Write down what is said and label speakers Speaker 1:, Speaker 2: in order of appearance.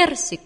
Speaker 1: персик.